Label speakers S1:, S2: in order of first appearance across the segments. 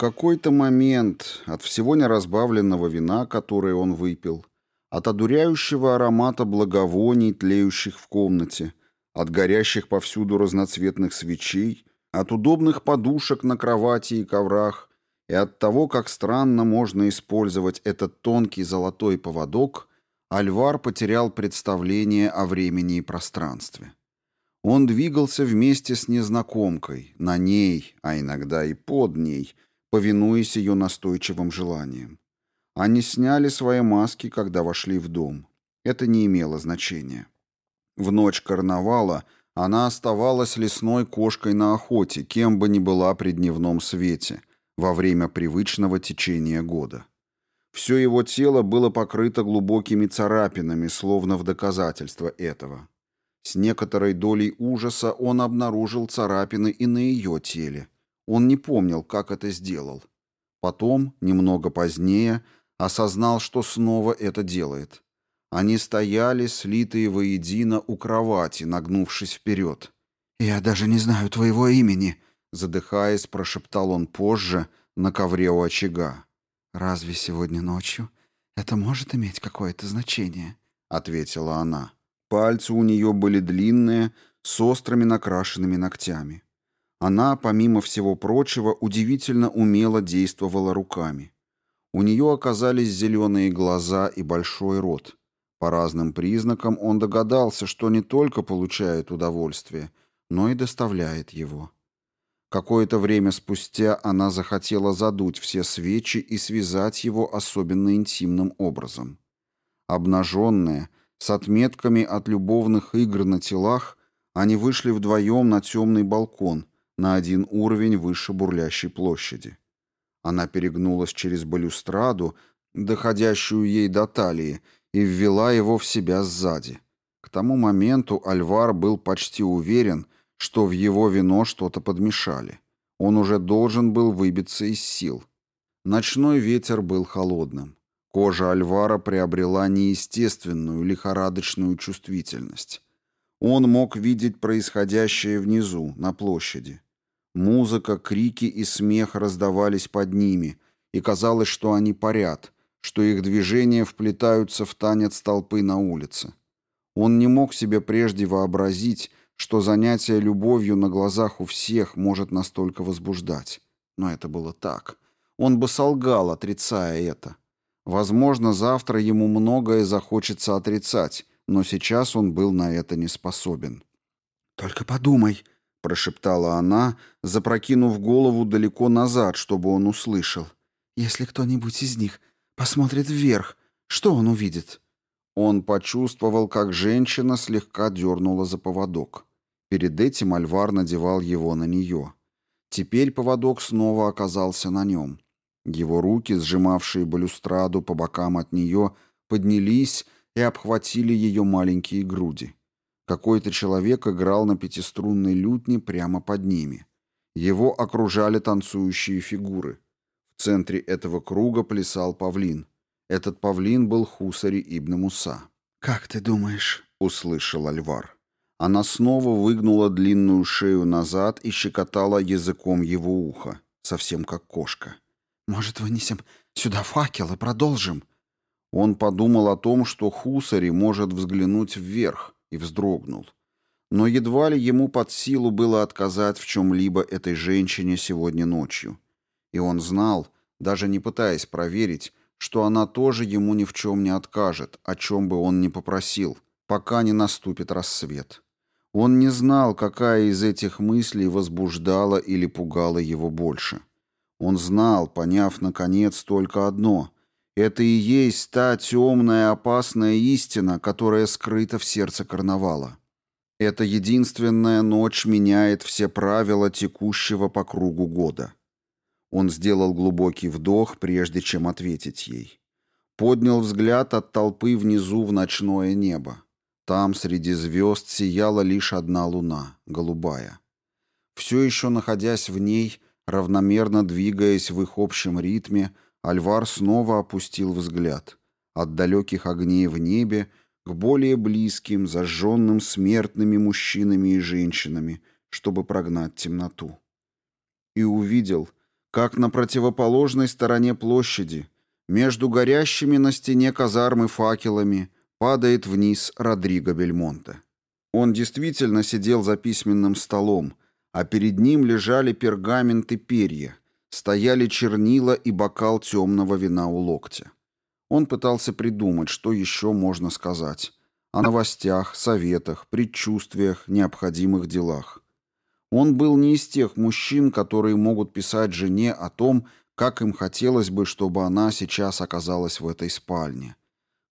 S1: какой-то момент от всего неразбавленного вина, которое он выпил, от одуряющего аромата благовоний, тлеющих в комнате, от горящих повсюду разноцветных свечей, от удобных подушек на кровати и коврах и от того, как странно можно использовать этот тонкий золотой поводок, Альвар потерял представление о времени и пространстве. Он двигался вместе с незнакомкой, на ней, а иногда и под ней, повинуясь ее настойчивым желаниям. Они сняли свои маски, когда вошли в дом. Это не имело значения. В ночь карнавала она оставалась лесной кошкой на охоте, кем бы ни была при дневном свете, во время привычного течения года. Все его тело было покрыто глубокими царапинами, словно в доказательство этого. С некоторой долей ужаса он обнаружил царапины и на ее теле. Он не помнил, как это сделал. Потом, немного позднее, осознал, что снова это делает. Они стояли, слитые воедино у кровати, нагнувшись вперед. «Я даже не знаю твоего имени», — задыхаясь, прошептал он позже на ковре у очага. «Разве сегодня ночью это может иметь какое-то значение?» — ответила она. Пальцы у нее были длинные, с острыми накрашенными ногтями. Она, помимо всего прочего, удивительно умело действовала руками. У нее оказались зеленые глаза и большой рот. По разным признакам он догадался, что не только получает удовольствие, но и доставляет его. Какое-то время спустя она захотела задуть все свечи и связать его особенно интимным образом. Обнаженная, с отметками от любовных игр на телах они вышли вдвоем на темный балкон, на один уровень выше бурлящей площади. Она перегнулась через балюстраду, доходящую ей до талии, и ввела его в себя сзади. К тому моменту Альвар был почти уверен, что в его вино что-то подмешали. Он уже должен был выбиться из сил. Ночной ветер был холодным. Кожа Альвара приобрела неестественную лихорадочную чувствительность. Он мог видеть происходящее внизу, на площади. Музыка, крики и смех раздавались под ними, и казалось, что они парят, что их движения вплетаются в танец толпы на улице. Он не мог себе прежде вообразить, что занятие любовью на глазах у всех может настолько возбуждать. Но это было так. Он бы солгал, отрицая это. Возможно, завтра ему многое захочется отрицать, но сейчас он был на это не способен. «Только подумай», — прошептала она, запрокинув голову далеко назад, чтобы он услышал. «Если кто-нибудь из них посмотрит вверх, что он увидит?» Он почувствовал, как женщина слегка дернула за поводок. Перед этим Альвар надевал его на нее. Теперь поводок снова оказался на нем. Его руки, сжимавшие балюстраду по бокам от нее, поднялись и обхватили ее маленькие груди. Какой-то человек играл на пятиструнной лютне прямо под ними. Его окружали танцующие фигуры. В центре этого круга плясал павлин. Этот павлин был Хусари ибн Муса. «Как ты думаешь?» — услышал Альвар. Она снова выгнула длинную шею назад и щекотала языком его ухо, совсем как кошка. «Может, вынесем сюда факел и продолжим?» Он подумал о том, что Хусари может взглянуть вверх, и вздрогнул. Но едва ли ему под силу было отказать в чем-либо этой женщине сегодня ночью. И он знал, даже не пытаясь проверить, что она тоже ему ни в чем не откажет, о чем бы он ни попросил, пока не наступит рассвет. Он не знал, какая из этих мыслей возбуждала или пугала его больше. Он знал, поняв наконец только одно — это и есть та темная опасная истина, которая скрыта в сердце карнавала. Эта единственная ночь меняет все правила текущего по кругу года. Он сделал глубокий вдох, прежде чем ответить ей. Поднял взгляд от толпы внизу в ночное небо. Там среди звезд сияла лишь одна луна, голубая. Все еще находясь в ней, Равномерно двигаясь в их общем ритме, Альвар снова опустил взгляд. От далеких огней в небе к более близким, зажженным смертными мужчинами и женщинами, чтобы прогнать темноту. И увидел, как на противоположной стороне площади, между горящими на стене казармы факелами, падает вниз Родриго Бельмонте. Он действительно сидел за письменным столом, а перед ним лежали пергаменты перья, стояли чернила и бокал темного вина у локтя. Он пытался придумать, что еще можно сказать. О новостях, советах, предчувствиях, необходимых делах. Он был не из тех мужчин, которые могут писать жене о том, как им хотелось бы, чтобы она сейчас оказалась в этой спальне.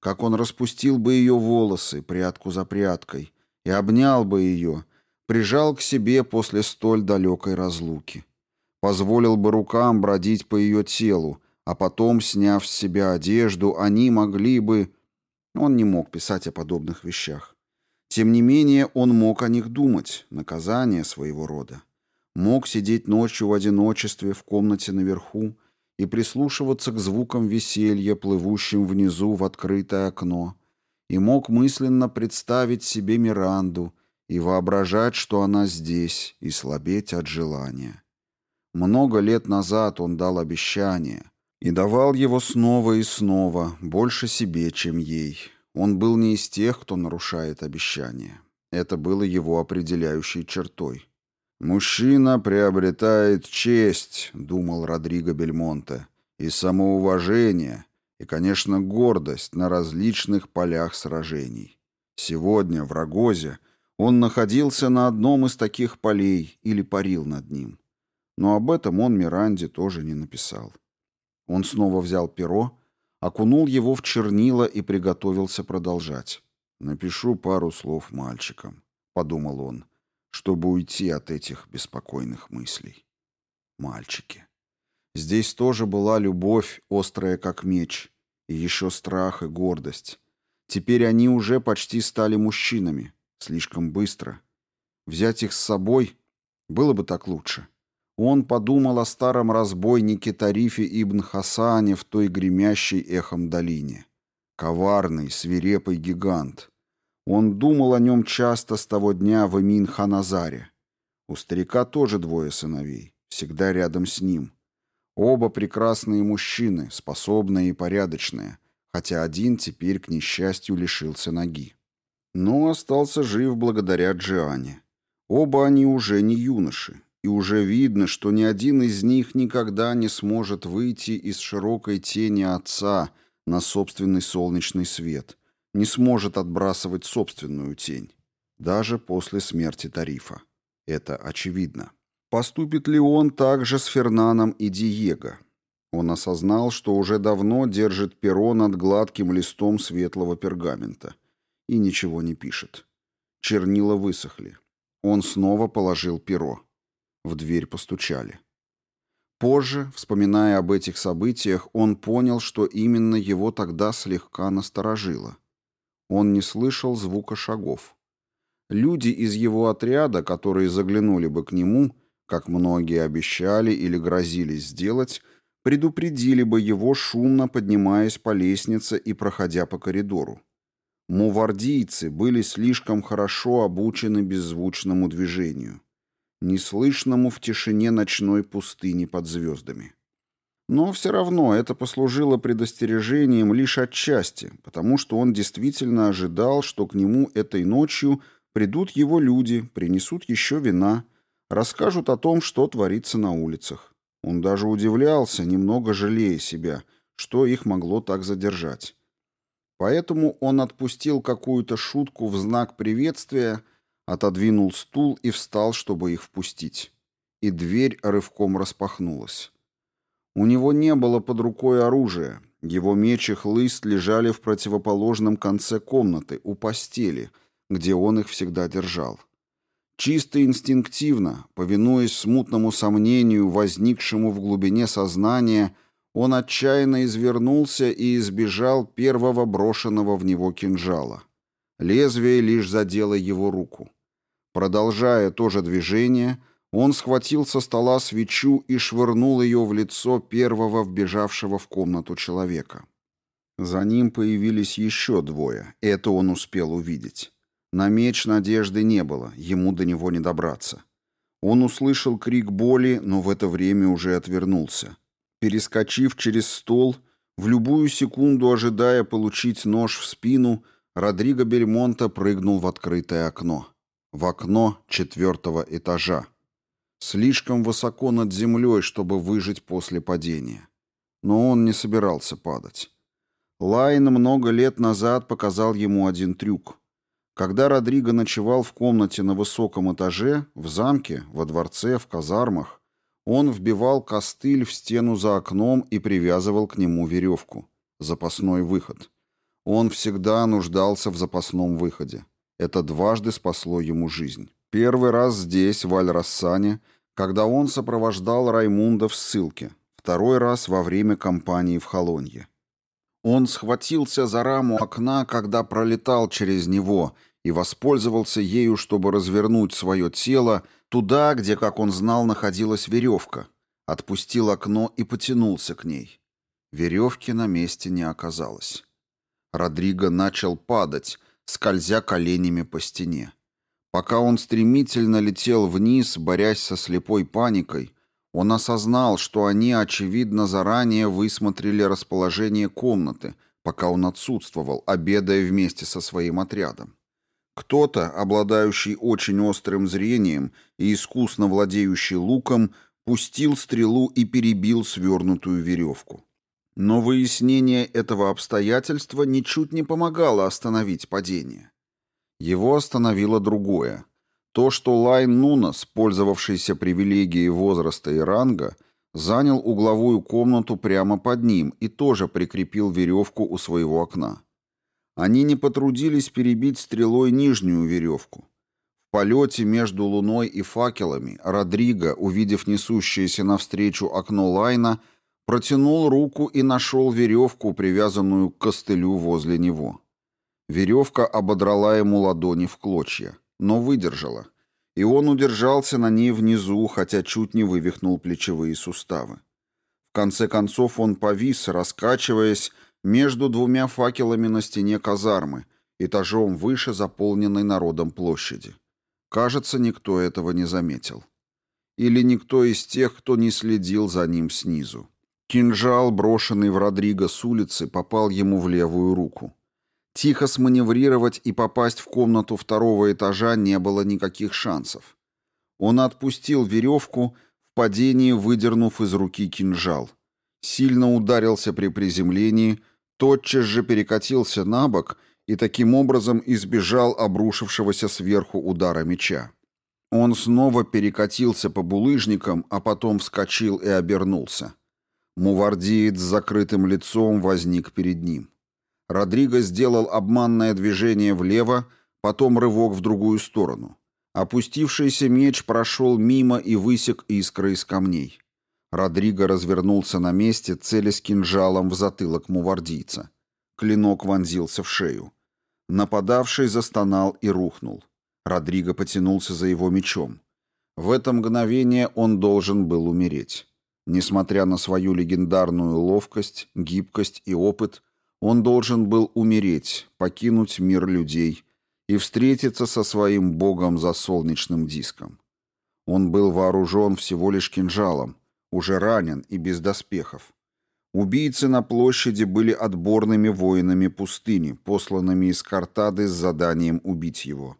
S1: Как он распустил бы ее волосы, прядку за прядкой, и обнял бы ее, прижал к себе после столь далекой разлуки. Позволил бы рукам бродить по ее телу, а потом, сняв с себя одежду, они могли бы... Он не мог писать о подобных вещах. Тем не менее, он мог о них думать, наказание своего рода. Мог сидеть ночью в одиночестве в комнате наверху и прислушиваться к звукам веселья, плывущим внизу в открытое окно, и мог мысленно представить себе Миранду и воображать, что она здесь, и слабеть от желания. Много лет назад он дал обещание и давал его снова и снова, больше себе, чем ей. Он был не из тех, кто нарушает обещания. Это было его определяющей чертой. «Мужчина приобретает честь», — думал Родриго Бельмонте, «и самоуважение, и, конечно, гордость на различных полях сражений. Сегодня в Рогозе он находился на одном из таких полей или парил над ним. Но об этом он Миранде тоже не написал. Он снова взял перо окунул его в чернила и приготовился продолжать. «Напишу пару слов мальчикам», — подумал он, чтобы уйти от этих беспокойных мыслей. Мальчики. Здесь тоже была любовь, острая как меч, и еще страх и гордость. Теперь они уже почти стали мужчинами, слишком быстро. Взять их с собой было бы так лучше. Он подумал о старом разбойнике Тарифе ибн Хасане в той гремящей эхом долине. Коварный, свирепый гигант. Он думал о нем часто с того дня в Эмин-Ханазаре. У старика тоже двое сыновей, всегда рядом с ним. Оба прекрасные мужчины, способные и порядочные, хотя один теперь, к несчастью, лишился ноги. Но остался жив благодаря Джиане. Оба они уже не юноши, и уже видно, что ни один из них никогда не сможет выйти из широкой тени отца на собственный солнечный свет, не сможет отбрасывать собственную тень, даже после смерти Тарифа. Это очевидно. Поступит ли он также с Фернаном и Диего? Он осознал, что уже давно держит перо над гладким листом светлого пергамента и ничего не пишет. Чернила высохли. Он снова положил перо. В дверь постучали. Позже, вспоминая об этих событиях, он понял, что именно его тогда слегка насторожило. Он не слышал звука шагов. Люди из его отряда, которые заглянули бы к нему, как многие обещали или грозились сделать, предупредили бы его, шумно поднимаясь по лестнице и проходя по коридору. Мувардийцы были слишком хорошо обучены беззвучному движению неслышному в тишине ночной пустыни под звездами. Но все равно это послужило предостережением лишь отчасти, потому что он действительно ожидал, что к нему этой ночью придут его люди, принесут еще вина, расскажут о том, что творится на улицах. Он даже удивлялся, немного жалея себя, что их могло так задержать. Поэтому он отпустил какую-то шутку в знак приветствия отодвинул стул и встал, чтобы их впустить. И дверь рывком распахнулась. У него не было под рукой оружия. Его меч и хлыст лежали в противоположном конце комнаты, у постели, где он их всегда держал. Чисто инстинктивно, повинуясь смутному сомнению, возникшему в глубине сознания, он отчаянно извернулся и избежал первого брошенного в него кинжала. Лезвие лишь задело его руку. Продолжая то же движение, он схватил со стола свечу и швырнул ее в лицо первого вбежавшего в комнату человека. За ним появились еще двое, это он успел увидеть. На меч надежды не было, ему до него не добраться. Он услышал крик боли, но в это время уже отвернулся. Перескочив через стол, в любую секунду ожидая получить нож в спину, Родриго Бельмонта прыгнул в открытое окно. В окно четвертого этажа. Слишком высоко над землей, чтобы выжить после падения. Но он не собирался падать. Лайн много лет назад показал ему один трюк. Когда Родриго ночевал в комнате на высоком этаже, в замке, во дворце, в казармах, он вбивал костыль в стену за окном и привязывал к нему веревку. Запасной выход. Он всегда нуждался в запасном выходе. Это дважды спасло ему жизнь. Первый раз здесь, в Аль-Рассане, когда он сопровождал Раймунда в ссылке. Второй раз во время кампании в Холонье. Он схватился за раму окна, когда пролетал через него – и воспользовался ею, чтобы развернуть свое тело туда, где, как он знал, находилась веревка. Отпустил окно и потянулся к ней. Веревки на месте не оказалось. Родриго начал падать, скользя коленями по стене. Пока он стремительно летел вниз, борясь со слепой паникой, он осознал, что они, очевидно, заранее высмотрели расположение комнаты, пока он отсутствовал, обедая вместе со своим отрядом. Кто-то, обладающий очень острым зрением и искусно владеющий луком, пустил стрелу и перебил свернутую веревку. Но выяснение этого обстоятельства ничуть не помогало остановить падение. Его остановило другое. То, что Лайн Нунас, пользовавшийся привилегией возраста и ранга, занял угловую комнату прямо под ним и тоже прикрепил веревку у своего окна. Они не потрудились перебить стрелой нижнюю веревку. В полете между луной и факелами Родриго, увидев несущееся навстречу окно Лайна, протянул руку и нашел веревку, привязанную к костылю возле него. Веревка ободрала ему ладони в клочья, но выдержала, и он удержался на ней внизу, хотя чуть не вывихнул плечевые суставы. В конце концов он повис, раскачиваясь, между двумя факелами на стене казармы, этажом выше заполненной народом площади. Кажется, никто этого не заметил. Или никто из тех, кто не следил за ним снизу. Кинжал, брошенный в Родриго с улицы, попал ему в левую руку. Тихо сманеврировать и попасть в комнату второго этажа не было никаких шансов. Он отпустил веревку, в падении выдернув из руки кинжал. Сильно ударился при приземлении, тотчас же перекатился на бок и таким образом избежал обрушившегося сверху удара меча. Он снова перекатился по булыжникам, а потом вскочил и обернулся. Мувардиец с закрытым лицом возник перед ним. Родриго сделал обманное движение влево, потом рывок в другую сторону. Опустившийся меч прошел мимо и высек искры из камней. Родриго развернулся на месте, целясь кинжалом в затылок мувардийца. Клинок вонзился в шею. Нападавший застонал и рухнул. Родриго потянулся за его мечом. В это мгновение он должен был умереть. Несмотря на свою легендарную ловкость, гибкость и опыт, он должен был умереть, покинуть мир людей и встретиться со своим богом за солнечным диском. Он был вооружен всего лишь кинжалом, уже ранен и без доспехов. Убийцы на площади были отборными воинами пустыни, посланными из Картады с заданием убить его.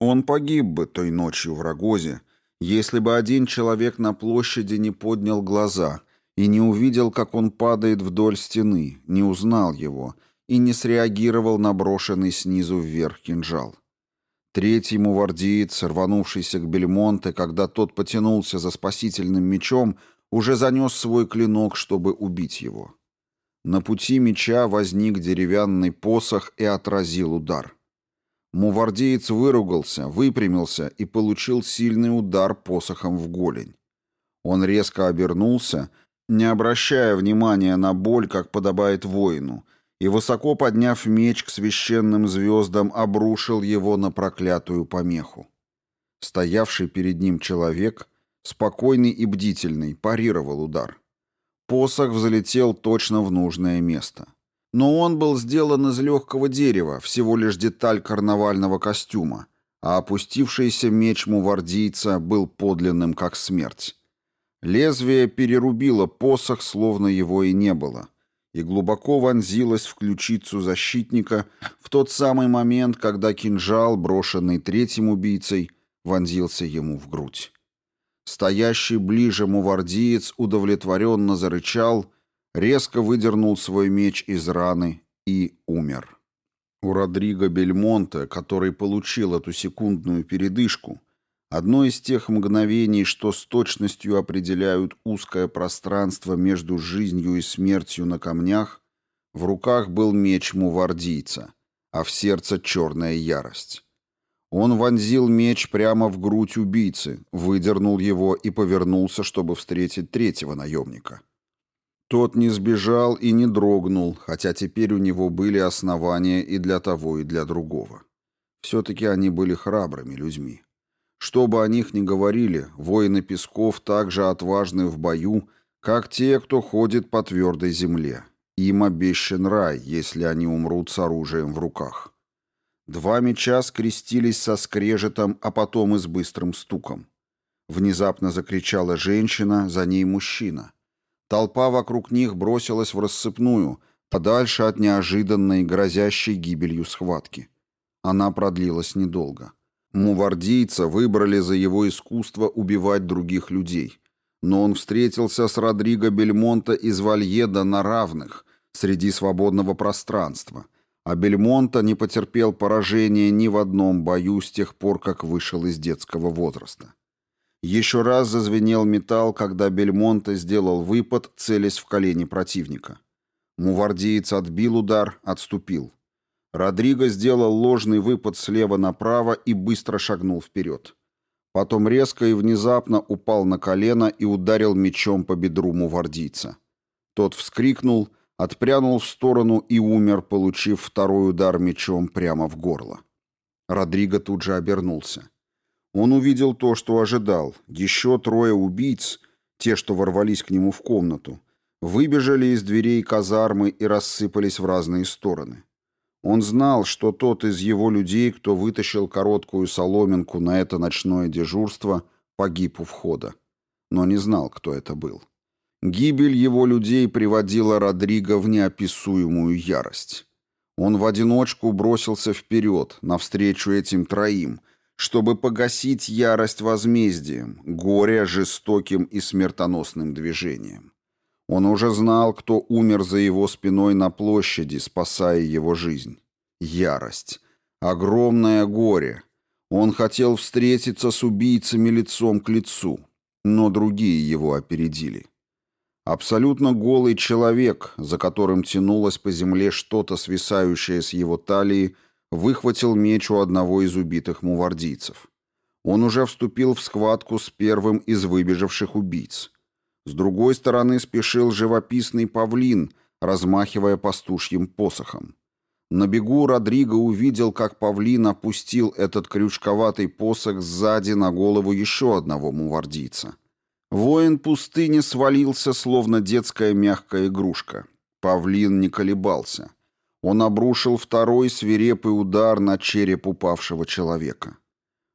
S1: Он погиб бы той ночью в Рогозе, если бы один человек на площади не поднял глаза и не увидел, как он падает вдоль стены, не узнал его и не среагировал на брошенный снизу вверх кинжал. Третий мувардиец, рванувшийся к Бельмонте, когда тот потянулся за спасительным мечом, уже занес свой клинок, чтобы убить его. На пути меча возник деревянный посох и отразил удар. Мувардеец выругался, выпрямился и получил сильный удар посохом в голень. Он резко обернулся, не обращая внимания на боль, как подобает воину, и, высоко подняв меч к священным звездам, обрушил его на проклятую помеху. Стоявший перед ним человек Спокойный и бдительный, парировал удар. Посох взлетел точно в нужное место. Но он был сделан из легкого дерева, всего лишь деталь карнавального костюма, а опустившийся меч мувардийца был подлинным, как смерть. Лезвие перерубило посох, словно его и не было, и глубоко вонзилось в ключицу защитника в тот самый момент, когда кинжал, брошенный третьим убийцей, вонзился ему в грудь. Стоящий ближе мувардиец удовлетворенно зарычал, резко выдернул свой меч из раны и умер. У Родриго Бельмонте, который получил эту секундную передышку, одно из тех мгновений, что с точностью определяют узкое пространство между жизнью и смертью на камнях, в руках был меч мувардийца, а в сердце черная ярость. Он вонзил меч прямо в грудь убийцы, выдернул его и повернулся, чтобы встретить третьего наемника. Тот не сбежал и не дрогнул, хотя теперь у него были основания и для того, и для другого. Все-таки они были храбрыми людьми. Что бы о них ни говорили, воины Песков также отважны в бою, как те, кто ходит по твердой земле. Им обещан рай, если они умрут с оружием в руках. Два меча скрестились со скрежетом, а потом и с быстрым стуком. Внезапно закричала женщина, за ней мужчина — Толпа вокруг них бросилась в рассыпную, подальше от неожиданной, грозящей гибелью схватки. Она продлилась недолго. Мувардийца выбрали за его искусство убивать других людей. Но он встретился с Родриго Бельмонта из Вальеда на равных, среди свободного пространства, а Бельмонта не потерпел поражения ни в одном бою с тех пор, как вышел из детского возраста. Еще раз зазвенел металл, когда Бельмонте сделал выпад, целясь в колени противника. Мувардиец отбил удар, отступил. Родриго сделал ложный выпад слева направо и быстро шагнул вперед. Потом резко и внезапно упал на колено и ударил мечом по бедру мувардийца. Тот вскрикнул, отпрянул в сторону и умер, получив второй удар мечом прямо в горло. Родриго тут же обернулся. Он увидел то, что ожидал. Еще трое убийц, те, что ворвались к нему в комнату, выбежали из дверей казармы и рассыпались в разные стороны. Он знал, что тот из его людей, кто вытащил короткую соломинку на это ночное дежурство, погиб у входа. Но не знал, кто это был. Гибель его людей приводила Родриго в неописуемую ярость. Он в одиночку бросился вперед, навстречу этим троим, чтобы погасить ярость возмездием, горе жестоким и смертоносным движением. Он уже знал, кто умер за его спиной на площади, спасая его жизнь. Ярость. Огромное горе. Он хотел встретиться с убийцами лицом к лицу, но другие его опередили. Абсолютно голый человек, за которым тянулось по земле что-то свисающее с его талии, выхватил меч у одного из убитых мувардийцев. Он уже вступил в схватку с первым из выбежавших убийц. С другой стороны спешил живописный павлин, размахивая пастушьим посохом. На бегу Родриго увидел, как павлин опустил этот крючковатый посох сзади на голову еще одного мувардийца. Воин пустыни свалился, словно детская мягкая игрушка. Павлин не колебался. Он обрушил второй свирепый удар на череп упавшего человека.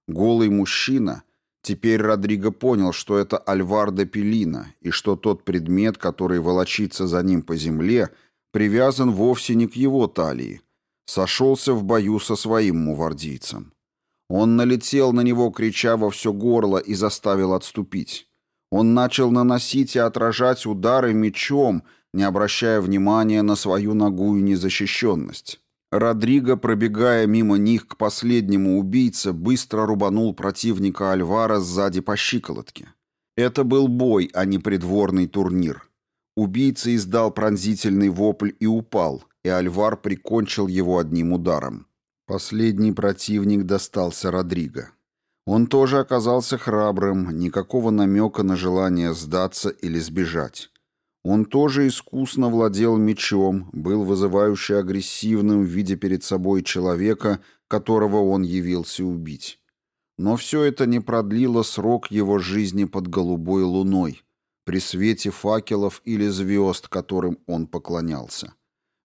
S1: Голый мужчина, теперь Родриго понял, что это Альвар де Пелина, и что тот предмет, который волочится за ним по земле, привязан вовсе не к его талии, сошелся в бою со своим мувардийцем. Он налетел на него, крича во все горло, и заставил отступить. Он начал наносить и отражать удары мечом, не обращая внимания на свою ногую незащищенность. Родриго, пробегая мимо них к последнему убийце, быстро рубанул противника Альвара сзади по щиколотке. Это был бой, а не придворный турнир. Убийца издал пронзительный вопль и упал, и Альвар прикончил его одним ударом. Последний противник достался Родриго. Он тоже оказался храбрым, никакого намека на желание сдаться или сбежать. Он тоже искусно владел мечом, был вызывающе агрессивным, видя перед собой человека, которого он явился убить. Но все это не продлило срок его жизни под голубой луной, при свете факелов или звезд, которым он поклонялся.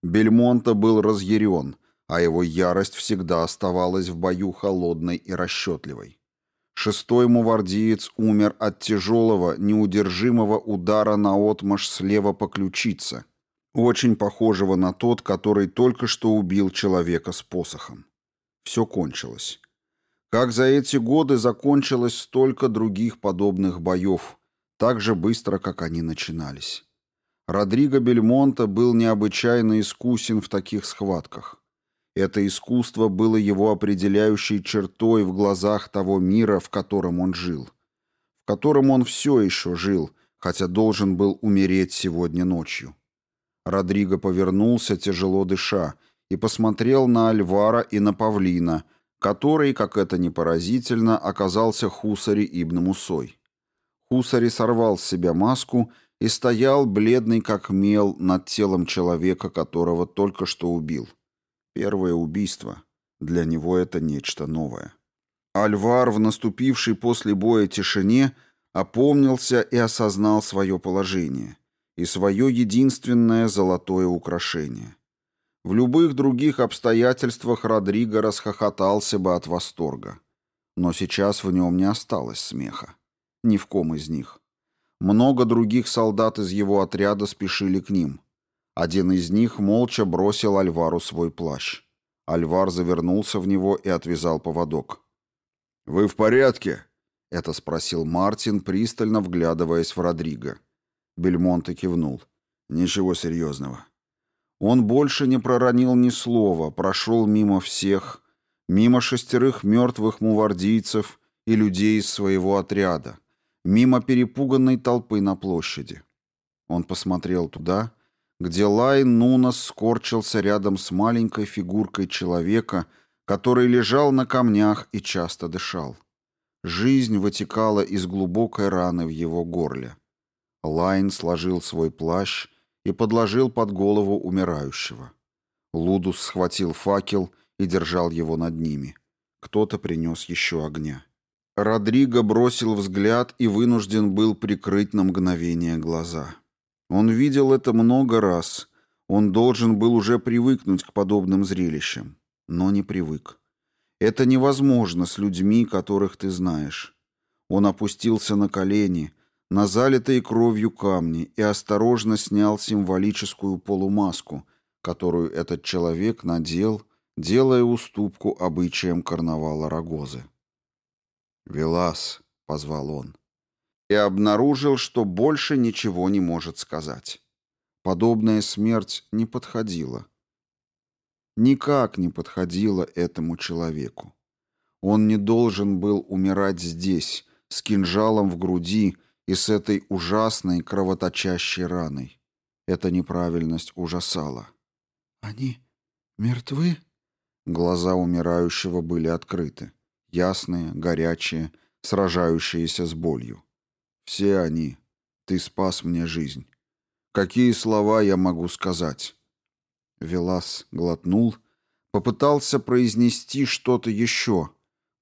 S1: Бельмонта был разъярен, а его ярость всегда оставалась в бою холодной и расчетливой. Шестой мувардиец умер от тяжелого, неудержимого удара на отмаш слева по ключице, очень похожего на тот, который только что убил человека с посохом. Все кончилось. Как за эти годы закончилось столько других подобных боев, так же быстро, как они начинались. Родриго Бельмонта был необычайно искусен в таких схватках. Это искусство было его определяющей чертой в глазах того мира, в котором он жил. В котором он все еще жил, хотя должен был умереть сегодня ночью. Родриго повернулся, тяжело дыша, и посмотрел на Альвара и на Павлина, который, как это ни поразительно, оказался Хусари Ибн Мусой. Хусари сорвал с себя маску и стоял, бледный как мел, над телом человека, которого только что убил. Первое убийство. Для него это нечто новое. Альвар в наступившей после боя тишине опомнился и осознал свое положение и свое единственное золотое украшение. В любых других обстоятельствах Родриго расхохотался бы от восторга. Но сейчас в нем не осталось смеха. Ни в ком из них. Много других солдат из его отряда спешили к ним. Один из них молча бросил Альвару свой плащ. Альвар завернулся в него и отвязал поводок. «Вы в порядке?» — это спросил Мартин, пристально вглядываясь в Родриго. Бельмонте кивнул. «Ничего серьезного». Он больше не проронил ни слова, прошел мимо всех, мимо шестерых мертвых мувардийцев и людей из своего отряда, мимо перепуганной толпы на площади. Он посмотрел туда, где Лайн Нунас скорчился рядом с маленькой фигуркой человека, который лежал на камнях и часто дышал. Жизнь вытекала из глубокой раны в его горле. Лайн сложил свой плащ и подложил под голову умирающего. Лудус схватил факел и держал его над ними. Кто-то принес еще огня. Родриго бросил взгляд и вынужден был прикрыть на мгновение глаза. Он видел это много раз. Он должен был уже привыкнуть к подобным зрелищам, но не привык. Это невозможно с людьми, которых ты знаешь. Он опустился на колени, на залитые кровью камни и осторожно снял символическую полумаску, которую этот человек надел, делая уступку обычаям карнавала Рогозы. «Велас», — позвал он и обнаружил, что больше ничего не может сказать. Подобная смерть не подходила. Никак не подходила этому человеку. Он не должен был умирать здесь, с кинжалом в груди и с этой ужасной кровоточащей раной. Эта неправильность ужасала. «Они мертвы?» Глаза умирающего были открыты, ясные, горячие, сражающиеся с болью. Все они. Ты спас мне жизнь. Какие слова я могу сказать?» Велас глотнул, попытался произнести что-то еще,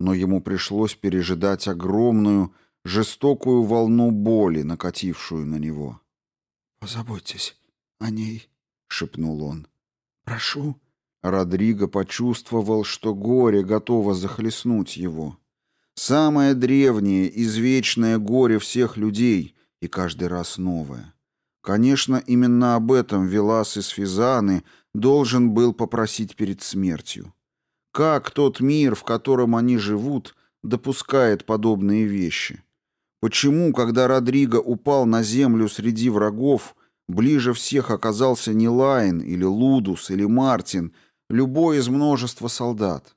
S1: но ему пришлось пережидать огромную, жестокую волну боли, накатившую на него. «Позаботьтесь о ней», — шепнул он. «Прошу». Родриго почувствовал, что горе готово захлестнуть его. Самое древнее, извечное горе всех людей, и каждый раз новое. Конечно, именно об этом Велас из Физаны должен был попросить перед смертью. Как тот мир, в котором они живут, допускает подобные вещи? Почему, когда Родриго упал на землю среди врагов, ближе всех оказался не Лайн или Лудус или Мартин, любой из множества солдат?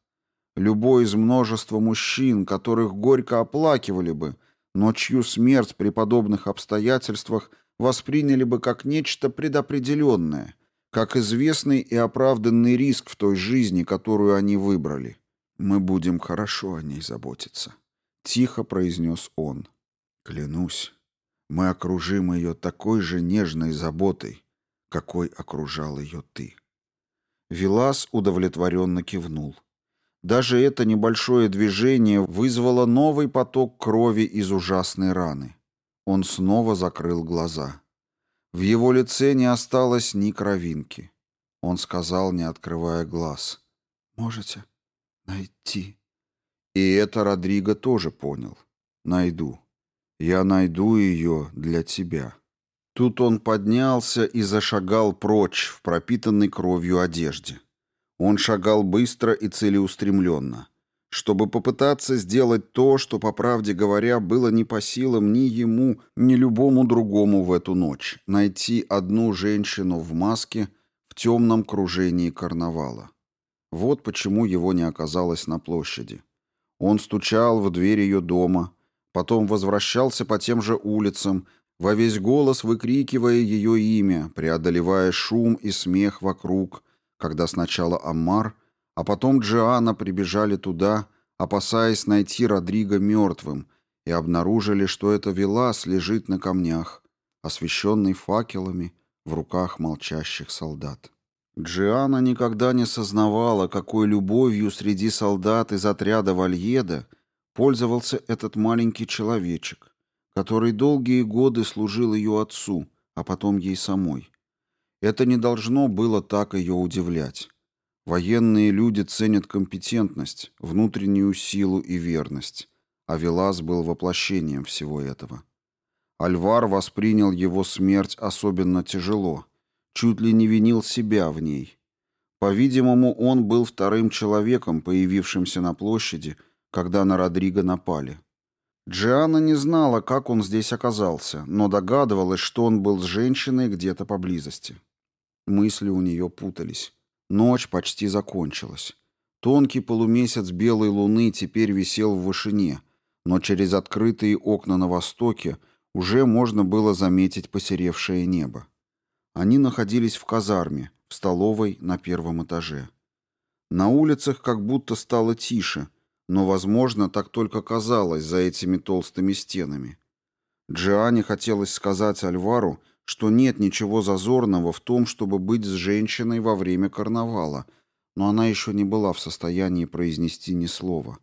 S1: Любой из множества мужчин, которых горько оплакивали бы, но чью смерть при подобных обстоятельствах восприняли бы как нечто предопределенное, как известный и оправданный риск в той жизни, которую они выбрали. «Мы будем хорошо о ней заботиться», — тихо произнес он. «Клянусь, мы окружим ее такой же нежной заботой, какой окружал ее ты». Вилас удовлетворенно кивнул. Даже это небольшое движение вызвало новый поток крови из ужасной раны. Он снова закрыл глаза. В его лице не осталось ни кровинки. Он сказал, не открывая глаз. можете найти?» И это Родриго тоже понял. «Найду. Я найду ее для тебя». Тут он поднялся и зашагал прочь в пропитанной кровью одежде. Он шагал быстро и целеустремленно, чтобы попытаться сделать то, что, по правде говоря, было не по силам ни ему, ни любому другому в эту ночь — найти одну женщину в маске в темном кружении карнавала. Вот почему его не оказалось на площади. Он стучал в дверь ее дома, потом возвращался по тем же улицам, во весь голос выкрикивая ее имя, преодолевая шум и смех вокруг, когда сначала Аммар, а потом Джиана прибежали туда, опасаясь найти Родриго мертвым, и обнаружили, что это Велас лежит на камнях, освещенный факелами в руках молчащих солдат. Джиана никогда не сознавала, какой любовью среди солдат из отряда Вальеда пользовался этот маленький человечек, который долгие годы служил ее отцу, а потом ей самой. Это не должно было так ее удивлять. Военные люди ценят компетентность, внутреннюю силу и верность, а Велас был воплощением всего этого. Альвар воспринял его смерть особенно тяжело, чуть ли не винил себя в ней. По-видимому, он был вторым человеком, появившимся на площади, когда на Родриго напали. Джиана не знала, как он здесь оказался, но догадывалась, что он был с женщиной где-то поблизости. Мысли у нее путались. Ночь почти закончилась. Тонкий полумесяц белой луны теперь висел в вышине, но через открытые окна на востоке уже можно было заметить посеревшее небо. Они находились в казарме, в столовой на первом этаже. На улицах как будто стало тише — но, возможно, так только казалось за этими толстыми стенами. Джиане хотелось сказать Альвару, что нет ничего зазорного в том, чтобы быть с женщиной во время карнавала, но она еще не была в состоянии произнести ни слова.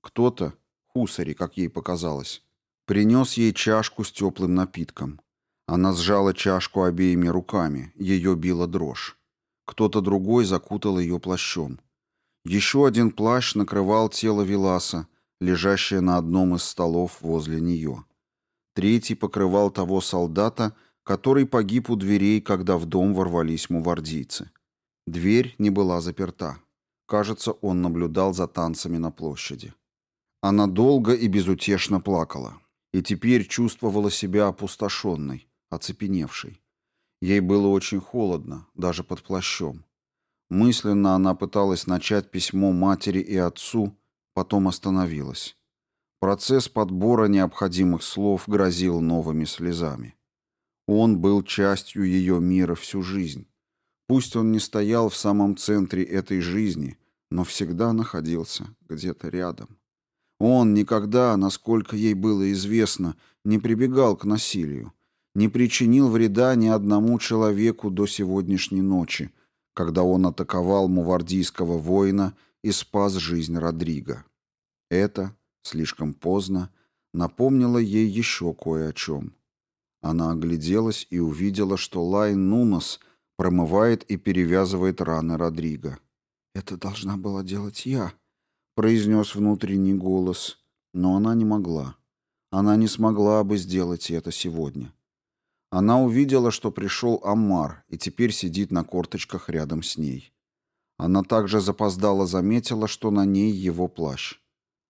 S1: Кто-то, Хусари, как ей показалось, принес ей чашку с теплым напитком. Она сжала чашку обеими руками, ее била дрожь. Кто-то другой закутал ее плащом. Еще один плащ накрывал тело Виласа, лежащее на одном из столов возле нее. Третий покрывал того солдата, который погиб у дверей, когда в дом ворвались мувардийцы. Дверь не была заперта. Кажется, он наблюдал за танцами на площади. Она долго и безутешно плакала. И теперь чувствовала себя опустошенной, оцепеневшей. Ей было очень холодно, даже под плащом. Мысленно она пыталась начать письмо матери и отцу, потом остановилась. Процесс подбора необходимых слов грозил новыми слезами. Он был частью ее мира всю жизнь. Пусть он не стоял в самом центре этой жизни, но всегда находился где-то рядом. Он никогда, насколько ей было известно, не прибегал к насилию, не причинил вреда ни одному человеку до сегодняшней ночи, когда он атаковал мувардийского воина и спас жизнь Родриго. Это, слишком поздно, напомнило ей еще кое о чем. Она огляделась и увидела, что Лайн Нунос промывает и перевязывает раны Родриго. «Это должна была делать я», — произнес внутренний голос, но она не могла. Она не смогла бы сделать это сегодня. Она увидела, что пришел Аммар и теперь сидит на корточках рядом с ней. Она также запоздала заметила, что на ней его плащ.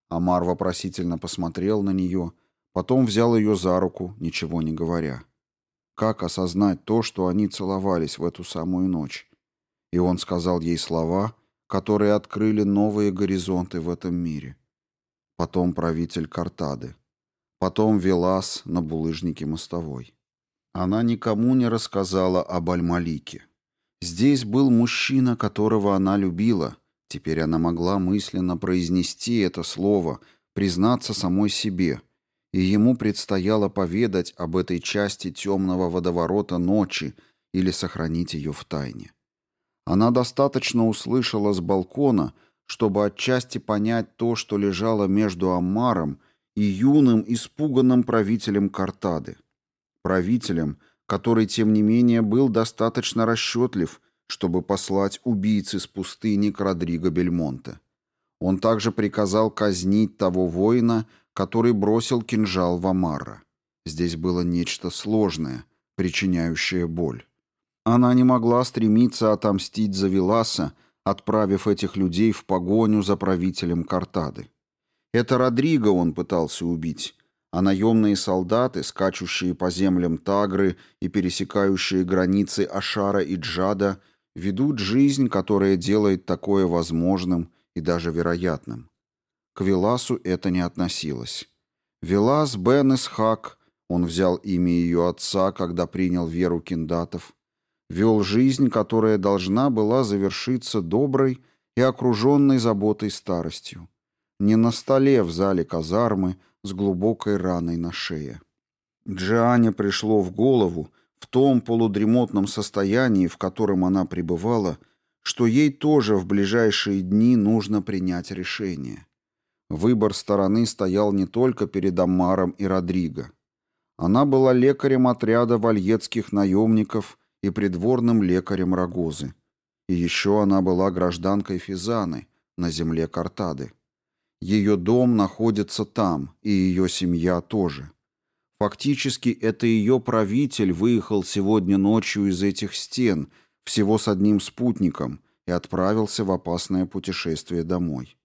S1: Амар вопросительно посмотрел на нее, потом взял ее за руку, ничего не говоря. Как осознать то, что они целовались в эту самую ночь? И он сказал ей слова, которые открыли новые горизонты в этом мире. Потом правитель Картады. Потом Велас на булыжнике мостовой. Она никому не рассказала об Аль-Малике. Здесь был мужчина, которого она любила. Теперь она могла мысленно произнести это слово, признаться самой себе. И ему предстояло поведать об этой части темного водоворота ночи или сохранить ее в тайне. Она достаточно услышала с балкона, чтобы отчасти понять то, что лежало между Аммаром и юным, испуганным правителем Картады правителем, который, тем не менее, был достаточно расчетлив, чтобы послать убийц из пустыни к Родриго Бельмонте. Он также приказал казнить того воина, который бросил кинжал в Амара. Здесь было нечто сложное, причиняющее боль. Она не могла стремиться отомстить за Веласа, отправив этих людей в погоню за правителем Картады. Это Родриго он пытался убить, а наемные солдаты, скачущие по землям Тагры и пересекающие границы Ашара и Джада, ведут жизнь, которая делает такое возможным и даже вероятным. К Веласу это не относилось. Велас бен Исхак, он взял имя ее отца, когда принял веру киндатов, вел жизнь, которая должна была завершиться доброй и окруженной заботой старостью. Не на столе в зале казармы с глубокой раной на шее. Джиане пришло в голову, в том полудремотном состоянии, в котором она пребывала, что ей тоже в ближайшие дни нужно принять решение. Выбор стороны стоял не только перед Аммаром и Родриго. Она была лекарем отряда вальетских наемников и придворным лекарем Рогозы. И еще она была гражданкой Физаны на земле Картады. Ее дом находится там, и ее семья тоже. Фактически это ее правитель выехал сегодня ночью из этих стен – всего с одним спутником, и отправился в опасное путешествие домой.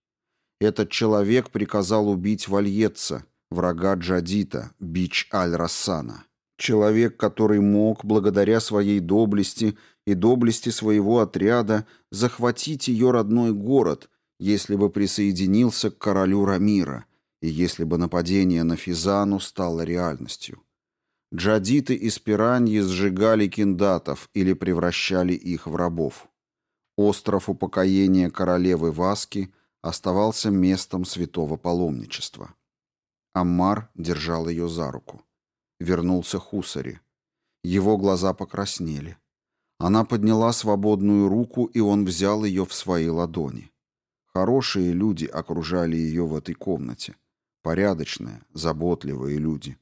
S1: Этот человек приказал убить Вальетца, врага Джадита, бич Аль-Рассана. Человек, который мог, благодаря своей доблести и доблести своего отряда, захватить ее родной город, если бы присоединился к королю Рамира, и если бы нападение на Физану стало реальностью. Джадиты из пираньи сжигали киндатов или превращали их в рабов. Остров упокоения королевы Васки оставался местом святого паломничества. Аммар держал ее за руку. Вернулся Хусари. Его глаза покраснели. Она подняла свободную руку, и он взял ее в свои ладони. Хорошие люди окружали ее в этой комнате. Порядочные, заботливые люди.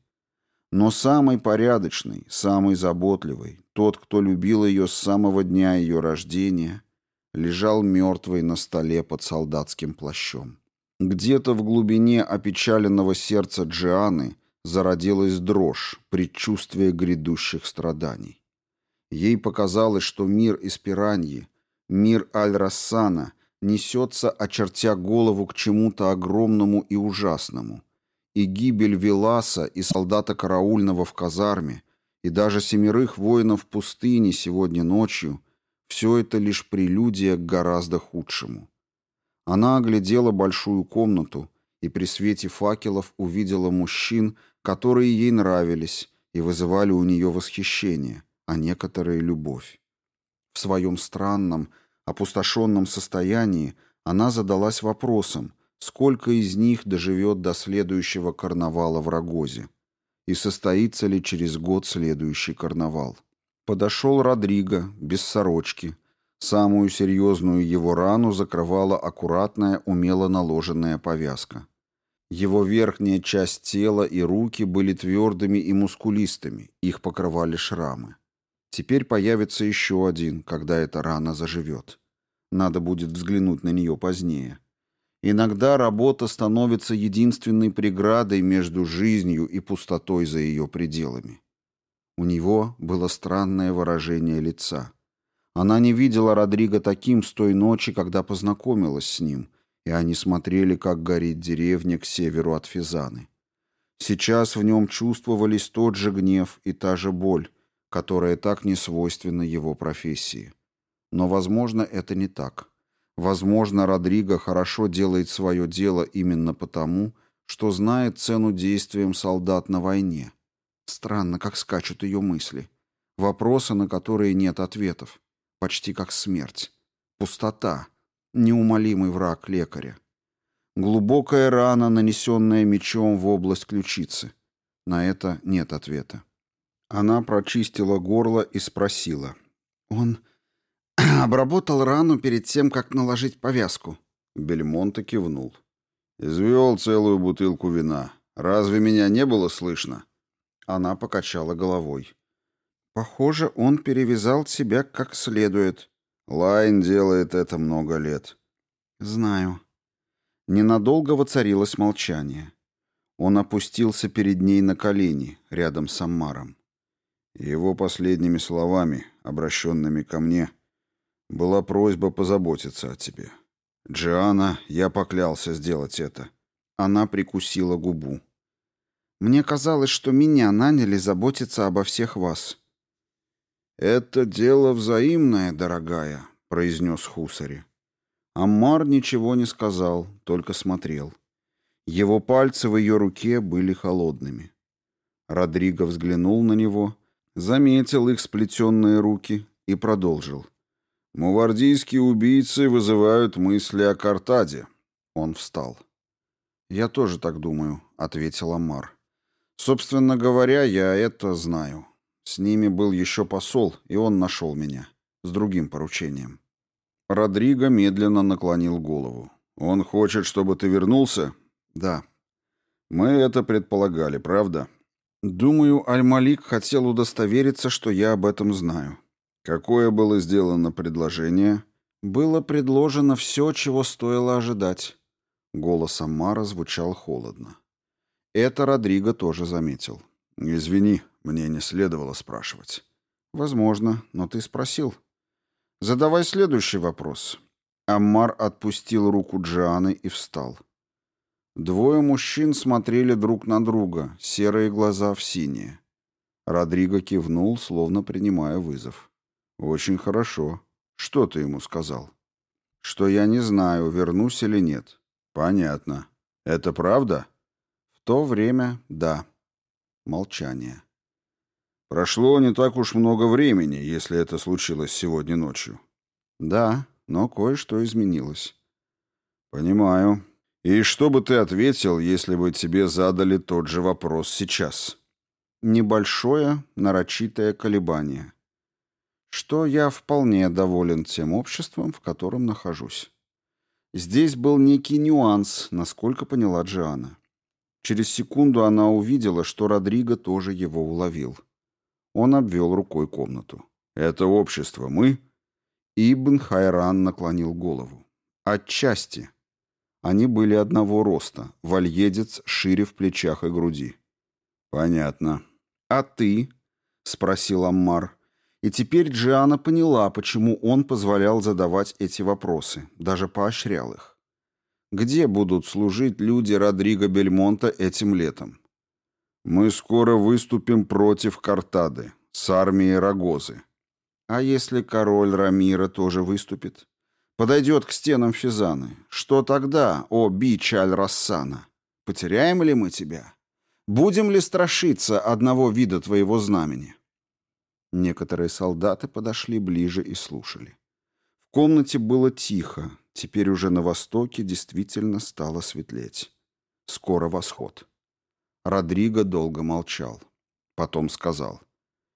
S1: Но самый порядочный, самый заботливый, тот, кто любил ее с самого дня ее рождения, лежал мертвый на столе под солдатским плащом. Где-то в глубине опечаленного сердца Джианы зародилась дрожь, предчувствие грядущих страданий. Ей показалось, что мир из пираньи, мир Аль-Рассана несется, очертя голову к чему-то огромному и ужасному – и гибель Веласа и солдата караульного в казарме, и даже семерых воинов пустыни сегодня ночью, все это лишь прелюдия к гораздо худшему. Она оглядела большую комнату и при свете факелов увидела мужчин, которые ей нравились и вызывали у нее восхищение, а некоторые — любовь. В своем странном, опустошенном состоянии она задалась вопросом, сколько из них доживет до следующего карнавала в Рогозе, и состоится ли через год следующий карнавал. Подошел Родриго, без сорочки. Самую серьезную его рану закрывала аккуратная, умело наложенная повязка. Его верхняя часть тела и руки были твердыми и мускулистыми, их покрывали шрамы. Теперь появится еще один, когда эта рана заживет. Надо будет взглянуть на нее позднее. Иногда работа становится единственной преградой между жизнью и пустотой за ее пределами. У него было странное выражение лица. Она не видела Родриго таким с той ночи, когда познакомилась с ним, и они смотрели, как горит деревня к северу от Физаны. Сейчас в нем чувствовались тот же гнев и та же боль, которая так не свойственна его профессии. Но, возможно, это не так. Возможно, Родриго хорошо делает свое дело именно потому, что знает цену действиям солдат на войне. Странно, как скачут ее мысли. Вопросы, на которые нет ответов. Почти как смерть. Пустота. Неумолимый враг лекаря. Глубокая рана, нанесенная мечом в область ключицы. На это нет ответа. Она прочистила горло и спросила. «Он Обработал рану перед тем, как наложить повязку. Бельмонте кивнул. Извел целую бутылку вина. Разве меня не было слышно? Она покачала головой. Похоже, он перевязал себя как следует. Лайн делает это много лет.
S2: Знаю. Ненадолго воцарилось молчание. Он опустился перед ней на колени, рядом с Аммаром.
S1: Его последними словами, обращенными ко мне, была просьба позаботиться о тебе. Джиана, я поклялся сделать это.
S2: Она прикусила губу. Мне казалось, что меня наняли заботиться обо всех вас.
S1: Это дело взаимное, дорогая, произнес Хусари.
S2: Аммар ничего не сказал, только смотрел. Его пальцы в ее руке были холодными. Родриго взглянул на него, заметил их сплетенные руки и продолжил.
S1: «Мувардийские убийцы вызывают мысли о Картаде». Он встал.
S2: «Я тоже так думаю», — ответил Амар. «Собственно говоря, я это знаю. С ними был еще посол, и он нашел меня. С другим поручением».
S1: Родриго медленно наклонил голову. «Он хочет, чтобы ты вернулся?»
S2: Да.
S1: Мы это предполагали, правда?
S2: Думаю, Аль-Малик хотел удостовериться, что я об этом знаю.
S1: Какое было сделано предложение?
S2: Было предложено все, чего стоило ожидать. Голос Аммара звучал холодно. Это Родриго тоже заметил.
S1: Извини, мне не следовало спрашивать.
S2: Возможно, но ты спросил. Задавай следующий вопрос. Аммар отпустил руку Джианы и встал. Двое мужчин смотрели друг на друга, серые глаза в синие. Родриго кивнул, словно принимая вызов.
S1: «Очень хорошо. Что ты ему сказал?»
S2: «Что я не знаю, вернусь или нет».
S1: «Понятно. Это правда?»
S2: «В то время — да». Молчание.
S1: «Прошло не так уж много времени, если это случилось сегодня ночью».
S2: «Да, но кое-что изменилось».
S1: «Понимаю. И что бы ты ответил, если бы тебе задали тот же вопрос сейчас?
S2: Небольшое, нарочитое колебание. Что я вполне доволен тем обществом, в котором нахожусь. Здесь был некий нюанс, насколько поняла Джиана. Через секунду она увидела, что Родриго тоже его уловил. Он обвел рукой комнату.
S1: «Это общество мы?»
S2: Ибн Хайран наклонил голову. «Отчасти. Они были одного роста, вальедец шире в плечах и груди.
S1: «Понятно.
S2: А ты?» — спросил Аммар. И теперь Джиана поняла, почему он позволял задавать эти вопросы, даже поощрял их. Где будут служить люди Родриго Бельмонта этим летом?
S1: Мы скоро выступим против Картады с армией Рогозы.
S2: А если король Рамира тоже выступит? подойдет к стенам Физаны. Что тогда, о бич Аль-Рассана? Потеряем ли мы тебя? Будем ли страшиться одного вида твоего знамени?» Некоторые солдаты подошли ближе и слушали. Комнате было тихо, теперь уже на востоке действительно стало светлеть. Скоро восход. Родриго долго молчал. Потом сказал.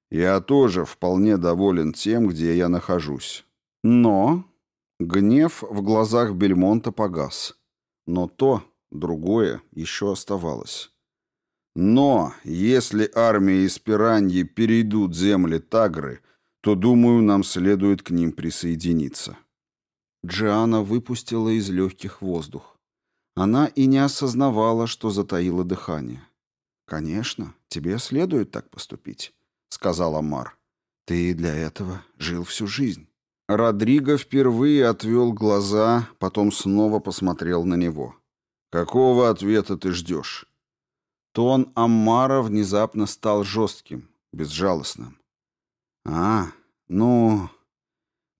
S1: «Я тоже вполне доволен тем, где я нахожусь.
S2: Но Гнев в глазах Бельмонта погас. Но то, другое, еще оставалось.
S1: Но если армии из Пираньи перейдут земли Тагры, то, думаю, нам следует к ним присоединиться.
S2: Джиана выпустила из легких воздух. Она и не осознавала, что затаила дыхание. «Конечно, тебе следует так поступить», — сказал Амар. «Ты для этого жил всю жизнь». Родриго впервые отвел глаза, потом снова посмотрел на него.
S1: «Какого ответа ты ждешь?»
S2: Тон Аммара внезапно стал жестким, безжалостным. «А, ну...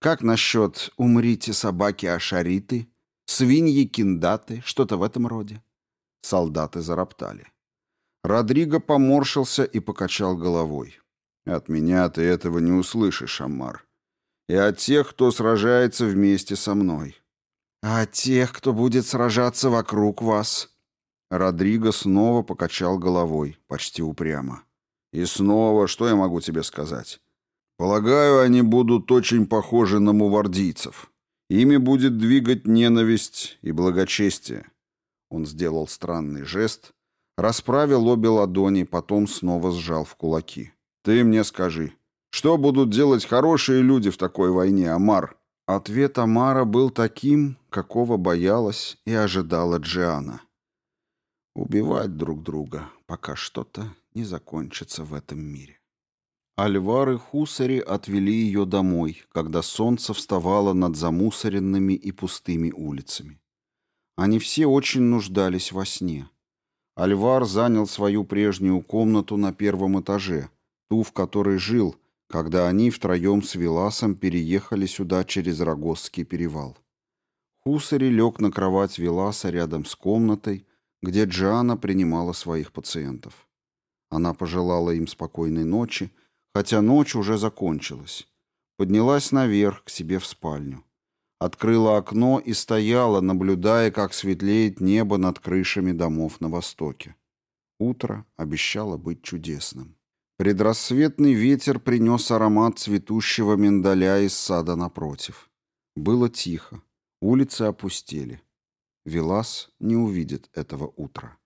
S2: Как насчет «умрите, собаки ашариты», «свиньи киндаты», что-то в этом роде?» Солдаты зароптали. Родриго поморщился и покачал головой.
S1: «От меня ты этого не услышишь, Аммар и от тех, кто сражается вместе со мной.
S2: А от тех, кто будет сражаться вокруг вас.
S1: Родриго снова покачал головой, почти упрямо. И снова, что я могу тебе сказать? Полагаю, они будут очень похожи на мувардийцев. Ими будет двигать ненависть и благочестие.
S2: Он сделал странный жест, расправил обе ладони, потом снова сжал в кулаки.
S1: Ты мне скажи, что будут делать хорошие люди в такой войне, Амар? Ответ Амара был таким, какого боялась и ожидала Джиана. Убивать друг друга, пока что-то не закончится в этом мире. Альвар и Хусари отвели ее домой, когда солнце вставало над замусоренными и пустыми улицами. Они все очень нуждались во сне. Альвар занял свою прежнюю комнату на первом этаже, ту, в которой жил, когда они втроем с Веласом переехали сюда через Рогозский перевал. Хусари лег на кровать Веласа рядом с комнатой, где Джиана принимала своих пациентов. Она пожелала им спокойной ночи, хотя ночь уже закончилась. Поднялась наверх к себе в спальню. Открыла окно и стояла, наблюдая, как светлеет небо над крышами домов на востоке. Утро обещало быть чудесным. Предрассветный ветер принес аромат цветущего миндаля из сада напротив. Было тихо, улицы опустели. Велас не увидит этого утра.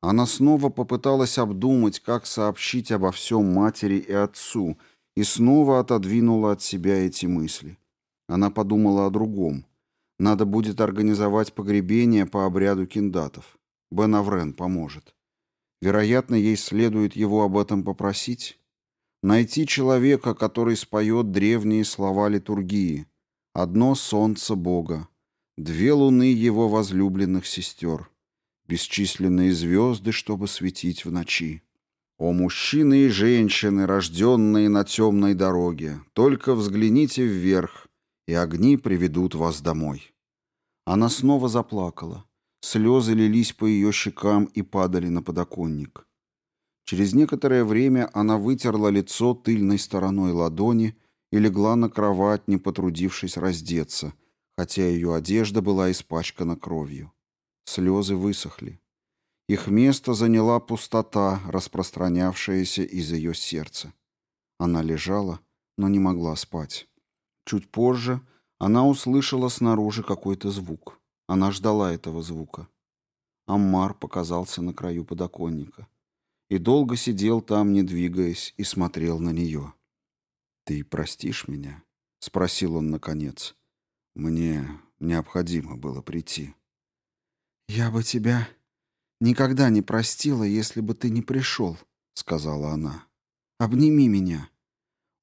S1: Она снова попыталась обдумать, как сообщить обо всем матери и отцу, и снова отодвинула от себя эти мысли. Она подумала о другом. Надо будет организовать погребение по обряду киндатов. Бен Аврен поможет. Вероятно, ей следует его об этом попросить. Найти человека, который споет древние слова литургии. Одно солнце Бога, две луны его возлюбленных сестер бесчисленные звезды, чтобы светить в ночи. О, мужчины и женщины, рожденные на темной дороге, только взгляните вверх, и огни приведут вас домой. Она снова заплакала. Слезы лились по ее щекам и падали на подоконник. Через некоторое время она вытерла лицо тыльной стороной ладони и легла на кровать, не потрудившись раздеться, хотя ее одежда была испачкана кровью. Слезы высохли. Их место заняла пустота, распространявшаяся из ее сердца. Она лежала, но не могла спать. Чуть позже она услышала снаружи какой-то звук. Она ждала этого звука. Аммар показался на краю подоконника и долго сидел там, не двигаясь, и смотрел на нее. «Ты простишь меня?» — спросил он наконец. «Мне необходимо было прийти».
S2: «Я бы тебя никогда не простила, если бы ты не пришел», — сказала она. «Обними меня».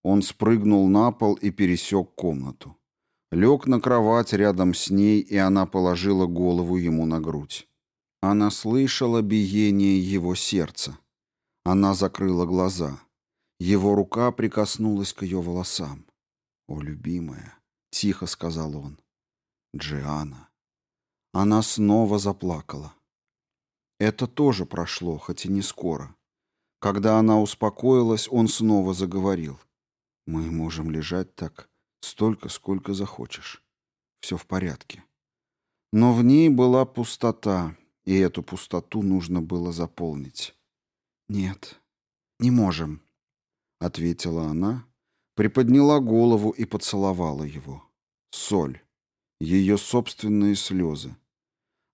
S1: Он спрыгнул на пол и пересек комнату. Лег на кровать рядом с ней, и она положила голову ему на грудь. Она слышала биение его сердца. Она закрыла глаза. Его рука прикоснулась к ее волосам. «О, любимая!» — тихо сказал он. «Джиана!» Она снова заплакала. Это тоже прошло, хоть и не скоро. Когда она успокоилась, он снова заговорил. «Мы можем лежать так столько, сколько захочешь. Все в порядке». Но в ней была пустота, и эту пустоту нужно было заполнить.
S2: «Нет, не можем», — ответила она,
S1: приподняла голову и поцеловала его. Соль. Ее собственные слезы.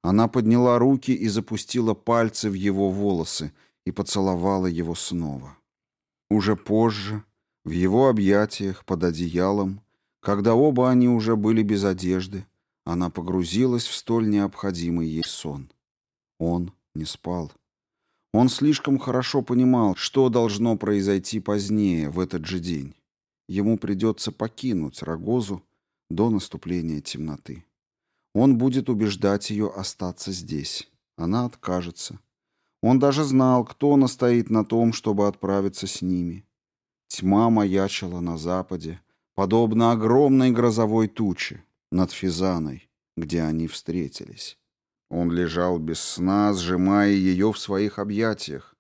S1: Она подняла руки и запустила пальцы в его волосы и поцеловала его снова. Уже позже, в его объятиях, под одеялом, когда оба они уже были без одежды, она погрузилась в столь необходимый ей сон. Он не спал. Он слишком хорошо понимал, что должно произойти позднее, в этот же день. Ему придется покинуть Рогозу до наступления темноты. Он будет убеждать ее остаться здесь. Она откажется. Он даже знал, кто настоит на том, чтобы отправиться с ними. Тьма маячила на западе, подобно огромной грозовой туче над Физаной, где они встретились. Он лежал без сна, сжимая ее в своих объятиях,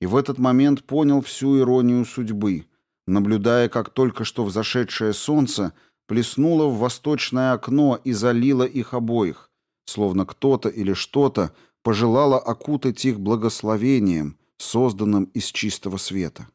S1: и в этот момент понял всю иронию судьбы, наблюдая, как только что взошедшее солнце — плеснула в восточное окно и залила их обоих, словно кто-то или что-то пожелало окутать их благословением, созданным из чистого света.